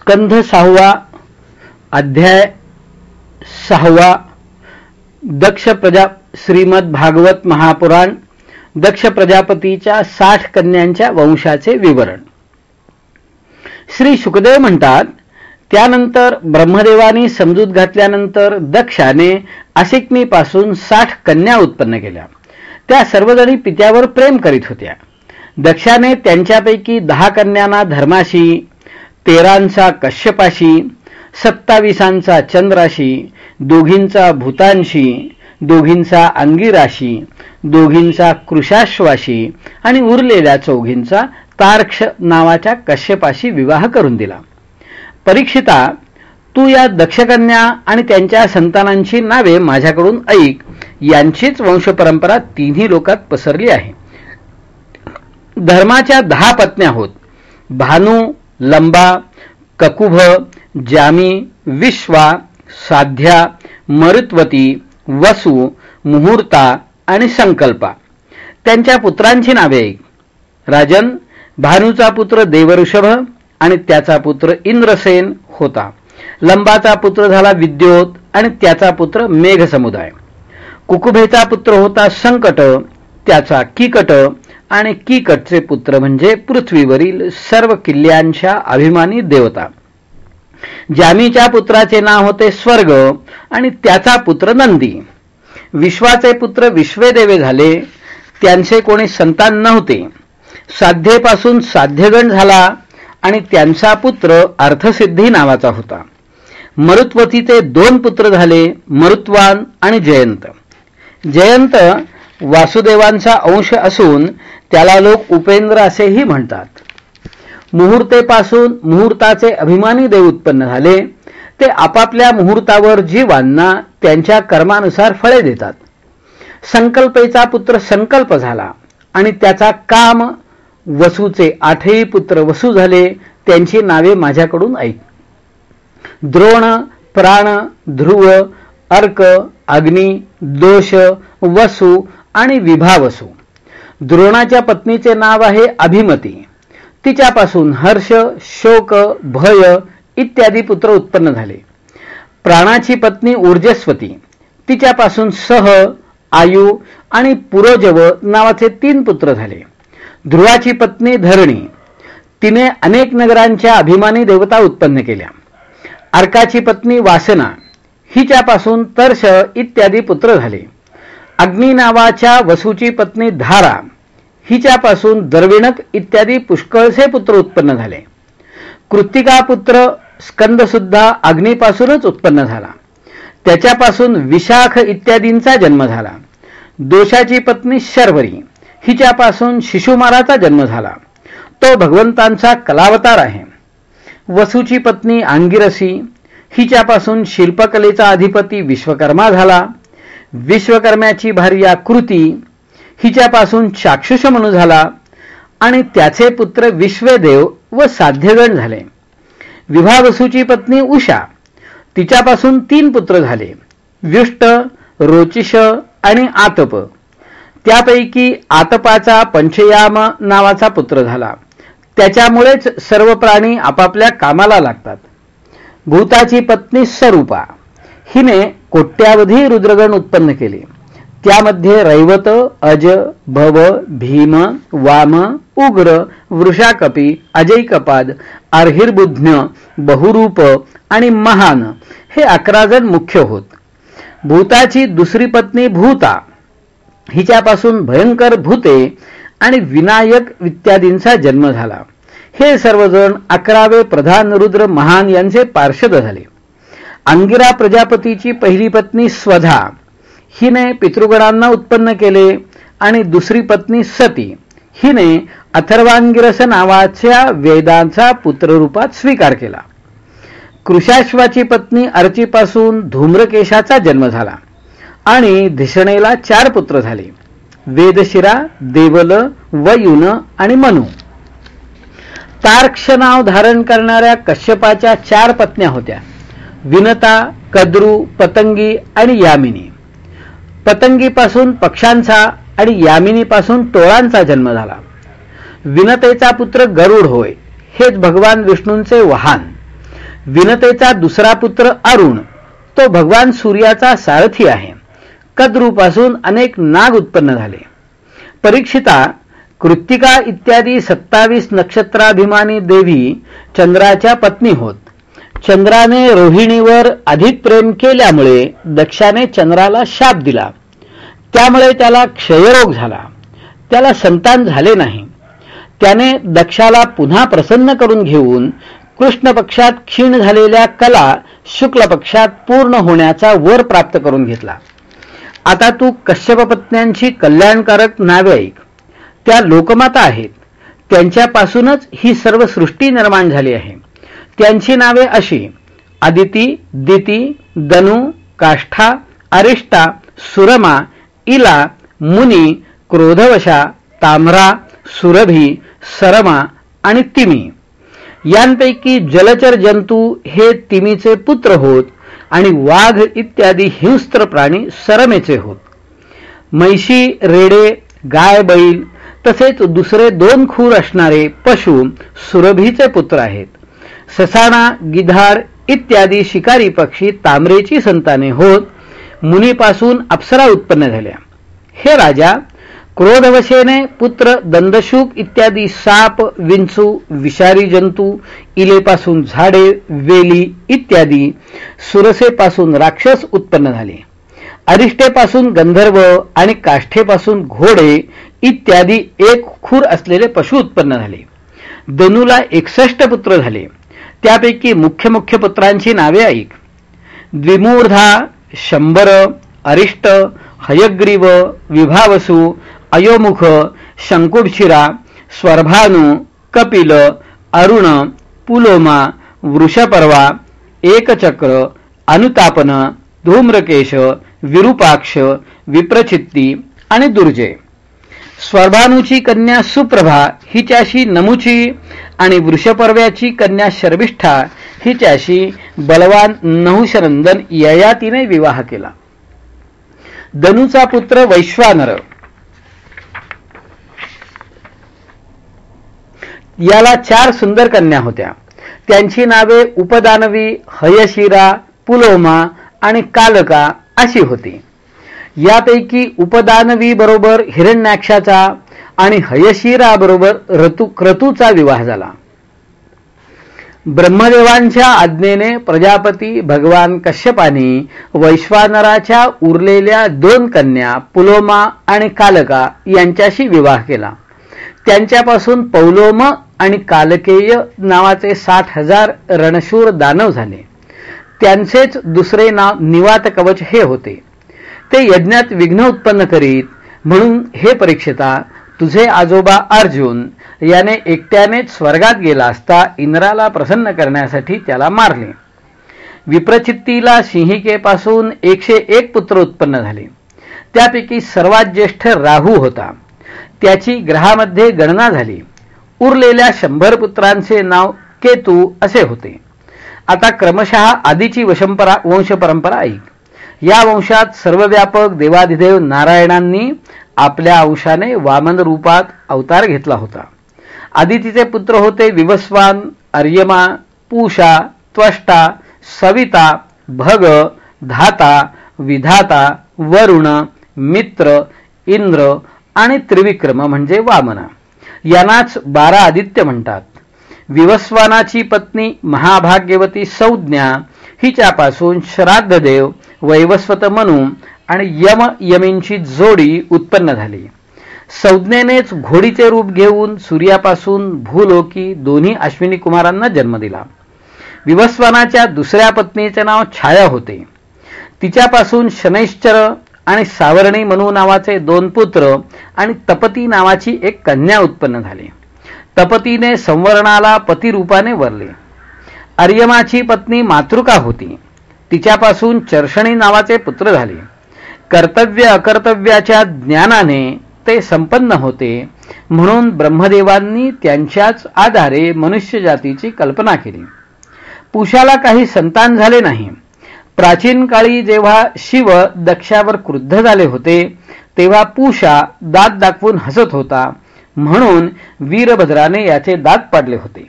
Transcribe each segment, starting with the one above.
स्कंध सहावा अध्याय सहावा दक्ष प्रजा श्रीमद भागवत महापुराण दक्ष प्रजापतीच्या साठ कन्यांच्या वंशाचे विवरण. श्री सुखदेव म्हणतात त्यानंतर ब्रह्मदेवानी समजूत घातल्यानंतर दक्षाने असिकमीपासून साठ कन्या उत्पन्न केल्या. त्या सर्वजणी पित्यावर प्रेम करीत होत्या. दक्षाने त्यांच्यापैकी दहा कन्यांना धर्माशी तेरांचा कश्यपाशी सत्तावीसांचा चंद्राशी दोघींचा भूतांशी दोघींचा अंगिराशी दोघींचा कृशाश्वाशी आणि उरलेल्या चौघींचा तार्क्ष नावाच्या कश्यपाशी विवाह करून दिला. परीक्षिता तू या दक्षकन्या आणि त्यांच्या संतानांची नावे माझ्याकडून ऐक. यांचीच वंशपरंपरा तिन्ही लोकात पसरली आहे. धर्माच्या दहा पत्न्या होत. भानू लंबा ककुभ जामी विश्वा साध्या मरुत्वती वसु मुहूर्ता आणि संकल्पा. त्यांच्या पुत्रांची नावे राजन भानूचा पुत्र देवऋषभ आणि त्याचा पुत्र इंद्रसेन होता. लंबाचा पुत्र झाला विद्योत आणि त्याचा पुत्र मेघसमुदाय. कुकुभेचा पुत्र होता संकट त्याचा किकट आणि किकटचे पुत्र म्हणजे पृथ्वीवरील सर्व किल्ल्यांच्या अभिमानी देवता. जामीच्या पुत्राचे नाव होते स्वर्ग आणि त्याचा पुत्र नंदी. विश्वाचे पुत्र विश्वेदेवे झाले. त्यांचे कोणी संतान नव्हते. साध्येपासून साध्यगण झाला आणि त्यांचा पुत्र अर्थसिद्धी नावाचा होता. मरुत्वतीचे दोन पुत्र झाले मरुत्वान आणि जयंत. जयंत वासुदेवांचा अंश असून त्याला लोक उपेंद्र असेही म्हणतात. मुहूर्तेपासून मुहूर्ताचे अभिमानी देव उत्पन्न झाले. ते आपापल्या मुहूर्तावर जीवांना त्यांच्या कर्मानुसार फळे देतात. संकल्पेचा पुत्र संकल्प झाला आणि त्याचा काम वसूचे आठही पुत्र वसू झाले त्यांची नावे माझ्याकडून ऐक. द्रोण प्राण ध्रुव अर्क अग्नी दोष वसु आणि विभावसू द्रोणाच्या पत्नीचे नाव आहे अभिमती. तिच्यापासून हर्ष शोक भय इत्यादी पुत्र उत्पन्न झाले. प्राणाची पत्नी ऊर्जस्वती. तिच्यापासून सह आयु आणि पुरोजव नावाचे तीन पुत्र झाले. ध्रुवाची पत्नी धरणी. तिने अनेक नगरांच्या अभिमानी देवता उत्पन्न केल्या. अर्काची पत्नी वासना. हिच्यापासून तर्ष इत्यादी पुत्र झाले. अग्नी नावाच्या वसूची पत्नी धारा हिच्यापासून दर्विणक इत्यादी पुष्कळसे पुत्र उत्पन्न झाले. कृत्तिका पुत्र स्कंद सुद्धा अग्नीपासूनच उत्पन्न झाला. त्याच्यापासून विशाख इत्यादींचा जन्म झाला. दोषाची पत्नी शर्वरी हिच्यापासून शिशुमाराचा जन्म झाला. तो भगवंतांचा कलावतार आहे. वसूची पत्नी अंगिरसी हिच्यापासून शिल्पकलेचा अधिपती विश्वकर्मा झाला. विश्वकर्म्याची भारी आकृती हिच्यापासून चाक्षुष म्हणू झाला आणि त्याचे पुत्र विश्वदेव व साध्यगण झाले. विभावसूची पत्नी उषा तिच्यापासून तीन पुत्र झाले. व्युष्ट रोचिष आणि आतप. त्यापैकी आतपाचा पंचयाम नावाचा पुत्र झाला. त्याच्यामुळेच सर्व प्राणी आपापल्या कामाला लागतात. भूताची पत्नी स्वरूपा हिने कोट्यावधी रुद्रगण उत्पन्न केले. त्यामध्ये रैवत अज भव भीम वाम उग्र वृषाकपी अजयकपाद अर्हिर्बुध्न बहुरूप आणि महान हे अकरा जण मुख्य होत. भूताची दुसरी पत्नी भूता. हिच्यापासून भयंकर भूते आणि विनायक इत्यादींचा जन्म झाला. हे सर्वजण अकरावे प्रधान रुद्र महान यांचे पार्षद झाले. अंगिरा प्रजापतीची पहिली पत्नी स्वधा. हिने पितृगणांना उत्पन्न केले आणि दुसरी पत्नी सती. हिने अथर्वांगिरस नावाच्या वेदांचा पुत्ररूपात स्वीकार केला. कृशाश्वाची पत्नी अर्चीपासून धूम्रकेशाचा जन्म झाला आणि धिषणेला चार पुत्र झाले. वेदशिरा देवल वयुन आणि मनु. तार्क्ष नाव धारण करणाऱ्या कश्यपाच्या चार पत्न्या होत्या. विनता कद्रू पतंगी आणि यामिनी. पतंगीपासून पक्षांचा आणि यामिनीपासून टोळांचा जन्म झाला. विनतेचा पुत्र गरुड होय हेच भगवान विष्णूंचे वाहन. विनतेचा दुसरा पुत्र अरुण तो भगवान सूर्याचा सारथी आहे. कद्रूपासून अनेक नाग उत्पन्न झाले. परीक्षिता कृत्तिका इत्यादी सत्तावीस नक्षत्राभिमानी देवी चंद्राच्या पत्नी होत. चंद्राने रोहिणीवर अधिक प्रेम केल्यामुळे दक्षाने चंद्राला शाप दिला. त्यामुळे त्याला क्षयरोग झाला. त्याला संतान झाले नाही. त्याने दक्षाला पुन्हा प्रसन्न करून घेऊन कृष्ण पक्षात क्षीण झालेल्या कला शुक्ल पक्षात पूर्ण होण्याचा वर प्राप्त करून घेतला. आता तू कश्यपपत्न्यांची कल्याणकारक नावे ऐक. त्या लोकमाता आहेत. त्यांच्यापासूनच ही सर्व सृष्टी निर्माण झाली आहे. त्यांची नावे अशी. आदिती दिती दनु काष्ठा अरिष्टा सुरमा इला मुनी क्रोधवशा ताम्रा सुरभी सरमा आणि तिमी. यांपैकी जलचर जंतू हे तिमीचे पुत्र होत आणि वाघ इत्यादी हिंस्त्र प्राणी सरमेचे होत. मैशी रेडे गाय बैल तसेच दुसरे दोन खूर असणारे पशु सुरभीचे पुत्र आहेत. ससाणा गिधाड इत्यादी शिकारी पक्षी तांबरेची संताने होत मुनीपासून अप्सरा उत्पन्न झाल्या. हे राजा क्रोधवशेने पुत्र दंदशुक इत्यादी साप विंचू विषारी जंतू इलेपासून झाडे वेली इत्यादी सुरसेपासून राक्षस उत्पन्न झाले. अरिष्टेपासून गंधर्व आणि काष्ठेपासून घोडे इत्यादी एक खूर असलेले पशु उत्पन्न झाले. दनूला एकसष्ट पुत्र झाले. त्यापैकी मुख्य मुख्य पुत्रांची नावे ऐक द्विमूर्धा शंभर अरिष्ट हयग्रीव विभावसू अयोमुख शंकुडशिरा स्वर्भानु कपिल अरुण पुलोमा वृषपर्वा एकचक्र अनुतापन धूम्रकेश विरूपाक्ष विप्रचित्ती आणि दुर्जय स्वर्भानुची कन्या सुप्रभा हिच्याशी नमुची आणि वृषपर्व्याची कन्या शर्विष्ठा हिच्याशी बलवान नहुशनंदन ययातीने विवाह केला. दनुचा पुत्र वैश्वानर. याला चार सुंदर कन्या होत्या. त्यांची नावे उपदानवी हयशिरा पुलोमा आणि कालका अशी होती. यापैकी उपदानवी बरोबर हिरण्याक्षाचा आणि हयशिराबरोबर बरोबर क्रतूचा विवाह झाला. ब्रह्मदेवांच्या आज्ञेने प्रजापती भगवान कश्यपानी वैश्वानराच्या उरलेल्या दोन कन्या पुलोमा आणि कालका यांच्याशी विवाह केला. त्यांच्यापासून पौलोम आणि कालकेय नावाचे साठ हजार रणशूर दानव झाले. त्यांचेच दुसरे नाव निवात कवच हे होते. ते यज्ञात विघ्न उत्पन्न करीत म्हणून हे परीक्षिता तुझे आजोबा अर्जुन याने एकट्यानेच स्वर्गात गेला असता इंद्राला प्रसन्न करण्यासाठी त्याला मारले. विप्रचित्तीला सिंहिकेपासून एकशे एक पुत्र उत्पन्न झाले. त्यापैकी सर्वात ज्येष्ठ राहू होता. त्याची ग्रहामध्ये गणना झाली. उरलेल्या शंभर पुत्रांचे नाव केतू असे होते. आता क्रमशः आधीची वशंपरा वंश परंपरा ऐक. या वंशात सर्वव्यापक देवाधिदेव नारायणांनी आपल्या अंशाने वामन रूपात अवतार घेतला होता. आदितीचे पुत्र होते विवस्वान अर्यमा पूषा त्वष्टा सविता भग धाता विधाता वरुण मित्र इंद्र आणि त्रिविक्रम म्हणजे वामना. यांनाच बारा आदित्य म्हणतात. विवस्वानाची पत्नी महाभाग्यवती संज्ञा हिच्यापासून श्राद्धदेव वैवस्वत मनू आणि यम यमींची जोडी उत्पन्न झाली. संज्ञेनेच घोडीचे रूप घेऊन सूर्यापासून भूलोकी दोन्ही अश्विनी कुमारांना जन्म दिला. विवस्वानाच्या दुसऱ्या पत्नीचे नाव छाया होते. तिच्यापासून शनैश्चर आणि सावरणी मनू नावाचे दोन पुत्र आणि तपती नावाची एक कन्या उत्पन्न झाली. तपतीने संवर्णाला पतिरूपाने वरले. अर्यमाची पत्नी मातृका होती. तिच्यापासून चर्षणी नावाचे पुत्र झाले. कर्तव्य अकर्तव्याच्या ज्ञानाने ते संपन्न होते. म्हणून ब्रह्मदेवांनी त्यांच्याच आधारे मनुष्य जातीची कल्पना केली. पुषाला काही संतान झाले नाही. प्राचीन काळी जेव्हा शिव दक्षावर क्रुद्ध झाले होते तेव्हा पूषा दात दाखवून हसत होता. म्हणून वीरभद्राने याचे दात पाडले होते.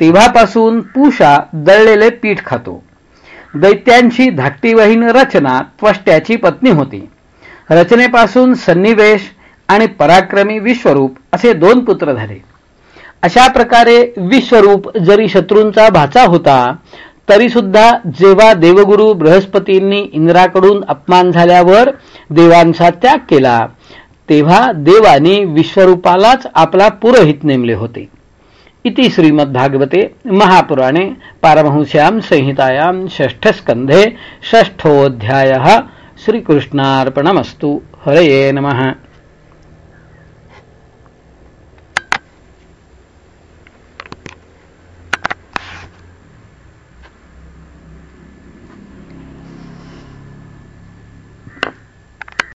तेव्हापासून पूषा दळलेले पीठ खातो. दैत्यांची धाकटी रचना त्वष्ट्याची पत्नी होती. रचनेपासून सन्निवेश आणि पराक्रमी विश्वरूप असे दोन पुत्र झाले. अशा प्रकारे विश्वरूप जरी शत्रूंचा भाचा होता तरी सुद्धा जेव्हा देवगुरु बृहस्पतींनी इंद्राकडून अपमान झाल्यावर देवांचा त्याग केला तेव्हा देवानी विश्वरूपालाच आपला पुरोहित नेमले होते. इति श्रीमद्भागवते महापुराणे पारमहंस्यां संहितायां षष्ठस्कन्धे षष्ठोऽध्यायः श्रीकृष्णार्पणमस्तु हरये नमः